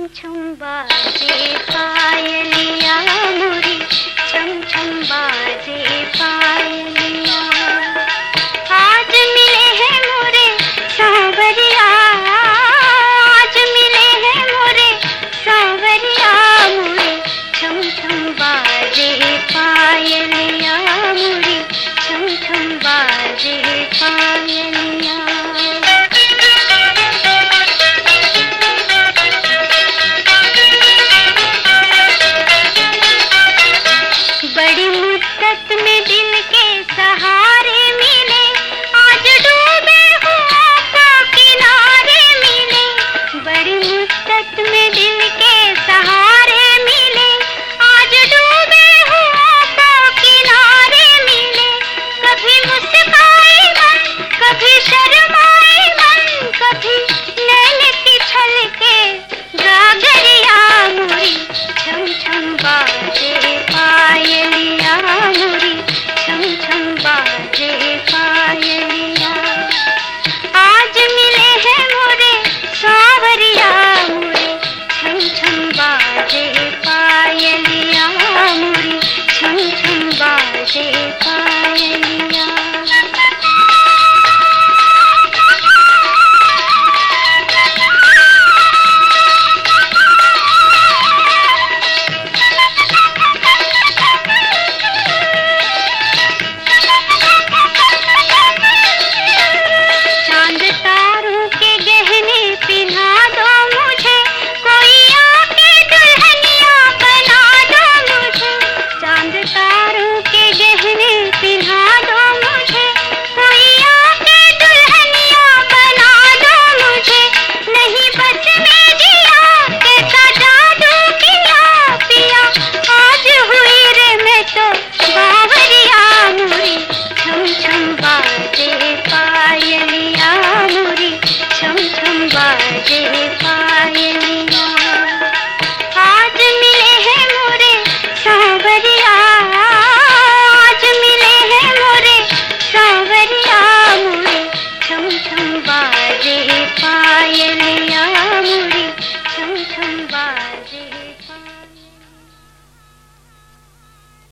छुम छुम बाजे पायलिया